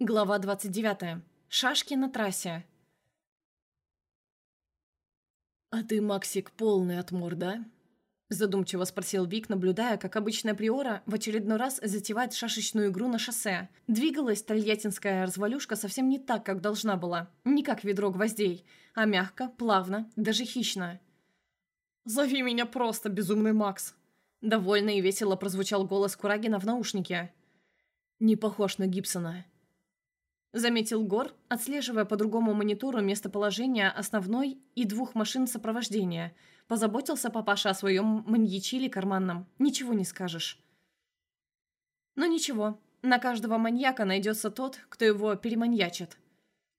Глава 29. Шашки на трассе. «А ты, Максик, полный отмор, да?» Задумчиво спросил Вик, наблюдая, как обычная приора в очередной раз затевает шашечную игру на шоссе. Двигалась тольяттинская развалюшка совсем не так, как должна была. Не как ведро гвоздей, а мягко, плавно, даже хищно. «Зови меня просто, безумный Макс!» Довольно и весело прозвучал голос Курагина в наушнике. «Не похож на Гибсона», Заметил Гор, отслеживая по другому монитору местоположение основной и двух машин сопровождения. Позаботился папаша о своем маньячиле карманном. Ничего не скажешь. Но ничего, на каждого маньяка найдется тот, кто его переманьячит.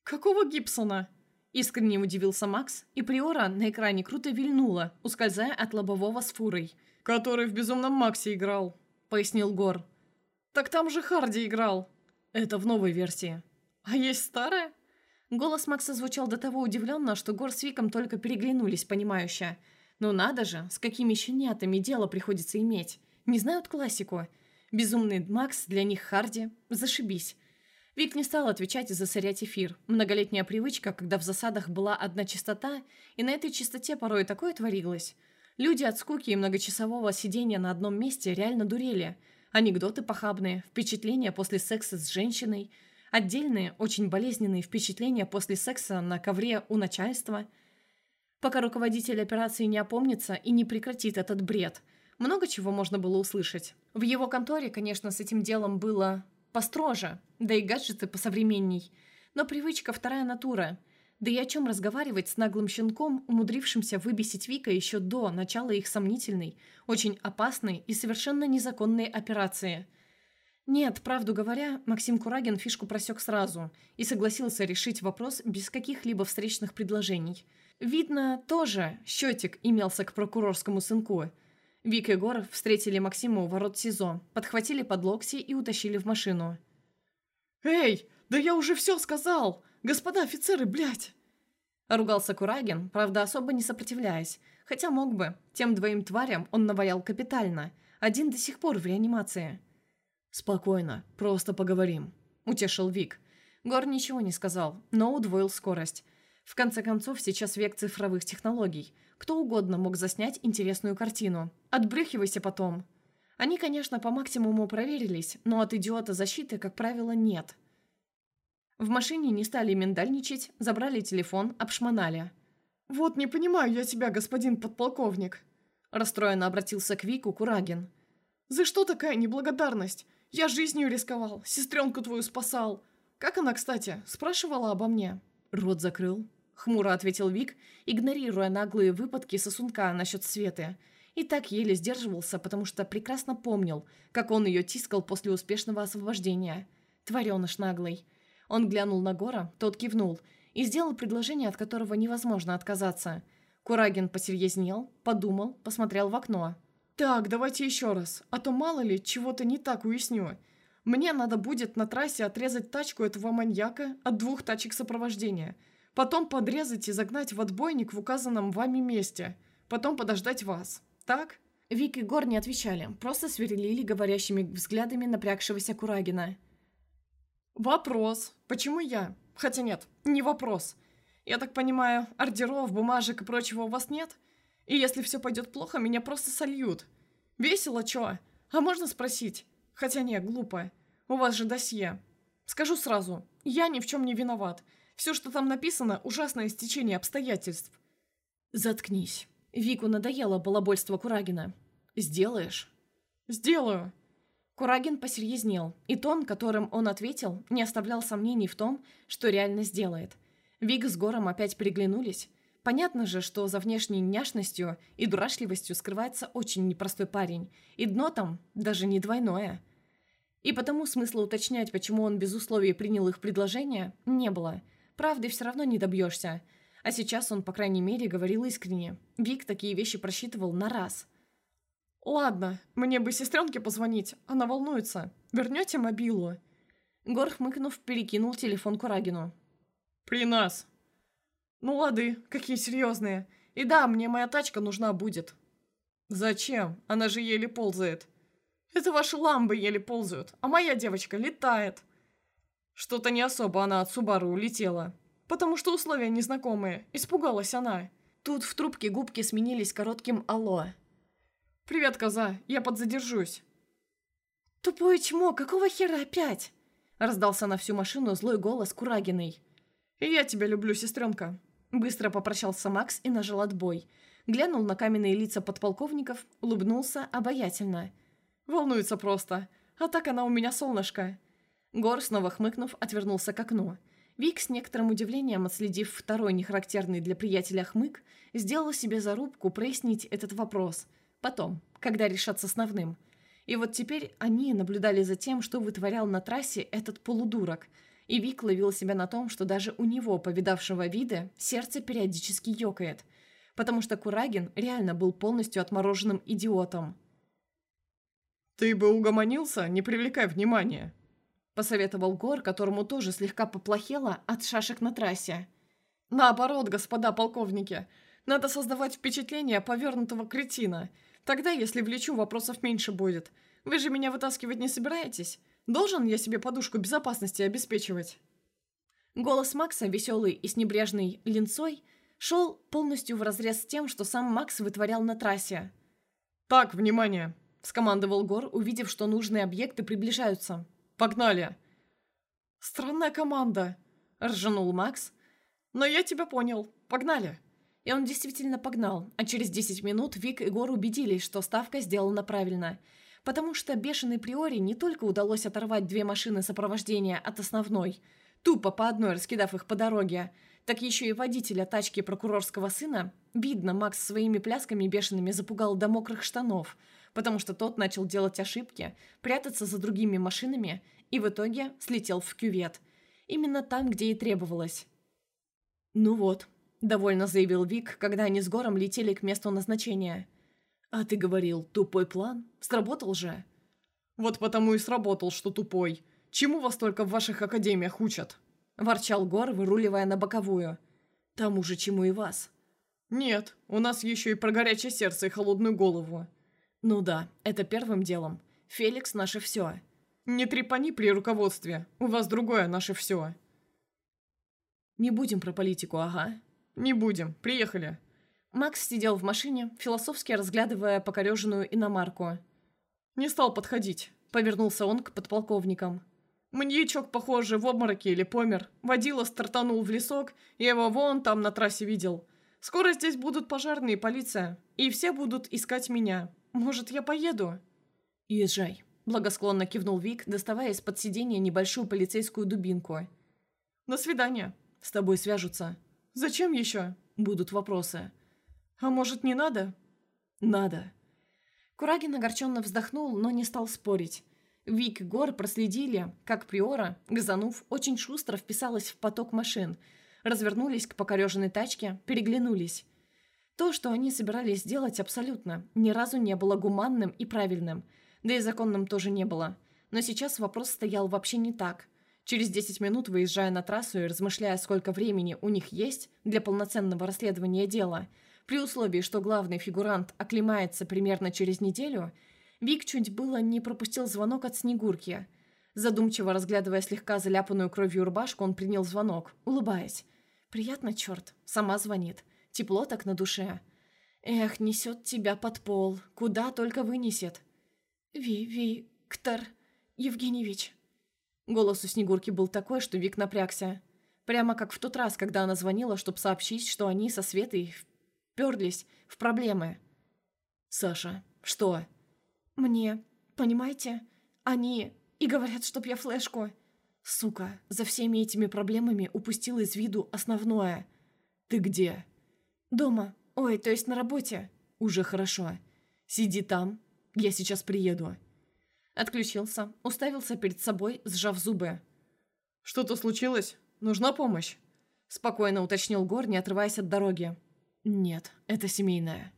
«Какого Гибсона?» Искренне удивился Макс, и Приора на экране круто вильнула, ускользая от лобового с фурой. «Который в «Безумном Максе» играл», — пояснил Гор. «Так там же Харди играл». «Это в новой версии», «А есть старая?» Голос Макса звучал до того удивленно, что Гор с Виком только переглянулись, понимающе. «Ну надо же, с какими щенятами дело приходится иметь. Не знают классику. Безумный Макс для них Харди. Зашибись». Вик не стал отвечать и засорять эфир. Многолетняя привычка, когда в засадах была одна чистота, и на этой чистоте порой такое творилось. Люди от скуки и многочасового сидения на одном месте реально дурели. Анекдоты похабные, впечатления после секса с женщиной – Отдельные, очень болезненные впечатления после секса на ковре у начальства. Пока руководитель операции не опомнится и не прекратит этот бред, много чего можно было услышать. В его конторе, конечно, с этим делом было построже, да и гаджеты посовременней. Но привычка вторая натура. Да и о чем разговаривать с наглым щенком, умудрившимся выбесить Вика еще до начала их сомнительной, очень опасной и совершенно незаконной операции – нет, правду говоря, Максим Курагин фишку просек сразу и согласился решить вопрос без каких-либо встречных предложений. Видно, тоже счетик имелся к прокурорскому сынку. Вик и Гор встретили Максима у ворот СИЗО, подхватили под локти и утащили в машину. «Эй, да я уже все сказал! Господа офицеры, блядь!» Ругался Курагин, правда, особо не сопротивляясь, хотя мог бы. Тем двоим тварям он наваял капитально. Один до сих пор в реанимации. «Спокойно, просто поговорим», — утешил Вик. Гор ничего не сказал, но удвоил скорость. В конце концов, сейчас век цифровых технологий. Кто угодно мог заснять интересную картину. Отбрехивайся потом. Они, конечно, по максимуму проверились, но от идиота защиты, как правило, нет. В машине не стали миндальничать, забрали телефон, обшмонали. «Вот не понимаю я тебя, господин подполковник», – расстроенно обратился к Вику Курагин. «За что такая неблагодарность? Я жизнью рисковал, сестренку твою спасал. Как она, кстати, спрашивала обо мне?» «Рот закрыл», — хмуро ответил Вик, игнорируя наглые выпадки сосунка насчет Светы. И так еле сдерживался, потому что прекрасно помнил, как он ее тискал после успешного освобождения. Твареныш наглый. Он глянул на Гора, тот кивнул и сделал предложение, от которого невозможно отказаться. Курагин посерьезнел, подумал, посмотрел в окно. «Так, давайте еще раз, а то мало ли, чего-то не так уясню. Мне надо будет на трассе отрезать тачку этого маньяка от двух тачек сопровождения, потом подрезать и загнать в отбойник в указанном вами месте, потом подождать вас. Так?» Вик и Гор не отвечали, просто сверлили говорящими взглядами напрягшегося Курагина. «Вопрос. Почему я? Хотя нет, не вопрос. Я так понимаю, ордеров, бумажек и прочего у вас нет?» И если все пойдет плохо, меня просто сольют. Весело, чё? А можно спросить? Хотя не, глупо. У вас же досье. Скажу сразу, я ни в чем не виноват. Все, что там написано, ужасное стечение обстоятельств. Заткнись. Вику надоело балабольство Курагина. Сделаешь? Сделаю. Курагин посерьезнел, и тон, которым он ответил, не оставлял сомнений в том, что реально сделает. Вик с Гором опять приглянулись, Понятно же, что за внешней няшностью и дурашливостью скрывается очень непростой парень, и дно там даже не двойное. И потому смысла уточнять, почему он без условий принял их предложение, не было. Правды все равно не добьешься. А сейчас он, по крайней мере, говорил искренне. Вик такие вещи просчитывал на раз. «Ладно, мне бы сестренке позвонить, она волнуется. Вернете мобилу?» Гор, хмыкнув, перекинул телефон Курагину. «При нас», «Ну лады, какие серьезные. И да, мне моя тачка нужна будет». «Зачем? Она же еле ползает». «Это ваши ламбы еле ползают, а моя девочка летает». Что-то не особо она от Субару улетела. Потому что условия незнакомые. Испугалась она. Тут в трубке губки сменились коротким «Алло». «Привет, коза, я подзадержусь». «Тупое чмо, какого хера опять?» Раздался на всю машину злой голос Курагиной. «И я тебя люблю, сестренка». Быстро попрощался Макс и нажал отбой. Глянул на каменные лица подполковников, улыбнулся обаятельно. «Волнуется просто. А так она у меня солнышко». Гор, снова хмыкнув, отвернулся к окну. Вик, с некоторым удивлением отследив второй нехарактерный для приятеля хмык, сделал себе зарубку прояснить этот вопрос. Потом, когда решат с основным. И вот теперь они наблюдали за тем, что вытворял на трассе этот полудурок. И Вик ловил себя на том, что даже у него, повидавшего вида, сердце периодически ёкает. Потому что Курагин реально был полностью отмороженным идиотом. «Ты бы угомонился, не привлекай внимания», посоветовал Гор, которому тоже слегка поплохело от шашек на трассе. «Наоборот, господа полковники, надо создавать впечатление повернутого кретина. Тогда, если влечу, вопросов меньше будет. Вы же меня вытаскивать не собираетесь? Должен я себе подушку безопасности обеспечивать?» Голос Макса, веселый и с небрежной линцой, шел полностью вразрез с тем, что сам Макс вытворял на трассе. «Так, внимание!» – скомандовал Гор, увидев, что нужные объекты приближаются. Погнали!» «Странная команда!» – ржанул Макс. «Но я тебя понял. Погнали!» И он действительно погнал, а через 10 минут Вик и Гор убедились, что ставка сделана правильно. Потому что бешеный Приори не только удалось оторвать две машины сопровождения от основной, тупо по одной раскидав их по дороге, так еще и водителя тачки прокурорского сына, видно, Макс своими плясками бешеными запугал до мокрых штанов – потому что тот начал делать ошибки, прятаться за другими машинами и в итоге слетел в кювет. Именно там, где и требовалось. «Ну вот», — довольно заявил Вик, когда они с Гором летели к месту назначения. «А ты говорил, тупой план? Сработал же?» «Вот потому и сработал, что тупой. Чему вас только в ваших академиях учат?» – ворчал Гор, выруливая на боковую. «Тому же, чему и вас». «Нет, у нас еще и про горячее сердце и холодную голову». «Ну да, это первым делом. Феликс – наше все». «Не трепани при руководстве. У вас другое наше все». «Не будем про политику, ага». «Не будем. Приехали». Макс сидел в машине, философски разглядывая покореженную иномарку. «Не стал подходить», — повернулся он к подполковникам. «Маньячок, похоже, в обмороке или помер. Водила стартанул в лесок, я его вон там на трассе видел. Скоро здесь будут пожарные и полиция, и все будут искать меня. «Может, я поеду?» «Езжай», – благосклонно кивнул Вик, доставая из-под сиденья небольшую полицейскую дубинку. «До свидания». «С тобой свяжутся». «Зачем еще?» «Будут вопросы». «А может, не надо?» «Надо». Курагин огорченно вздохнул, но не стал спорить. Вик и Гор проследили, как Приора, газанув, очень шустро вписалась в поток машин, развернулись к покореженной тачке, переглянулись. То, что они собирались сделать абсолютно, ни разу не было гуманным и правильным, да и законным тоже не было. Но сейчас вопрос стоял вообще не так. Через 10 минут, выезжая на трассу и размышляя, сколько времени у них есть для полноценного расследования дела, при условии, что главный фигурант оклемается примерно через неделю, Вик чуть было не пропустил звонок от Снегурки. Задумчиво разглядывая слегка заляпанную кровью рубашку, он принял звонок, улыбаясь. «Приятно, черт, сама звонит». Тепло так на душе. Эх, несет тебя под пол. Куда только вынесет. Ви, Виктор Евгеньевич. Голос у Снегурки был такой, что Вик напрягся. Прямо как в тот раз, когда она звонила, чтобы сообщить, что они со Светой вперлись в проблемы. «Саша, что?» «Мне, понимаете? Они и говорят, чтоб я флешку...» «Сука, за всеми этими проблемами упустил из виду основное. Ты где?» «Дома. Ой, то есть на работе». «Уже хорошо. Сиди там. Я сейчас приеду». Отключился, уставился перед собой, сжав зубы. «Что-то случилось? Нужна помощь?» Спокойно уточнил Гор, не отрываясь от дороги. «Нет, это семейное».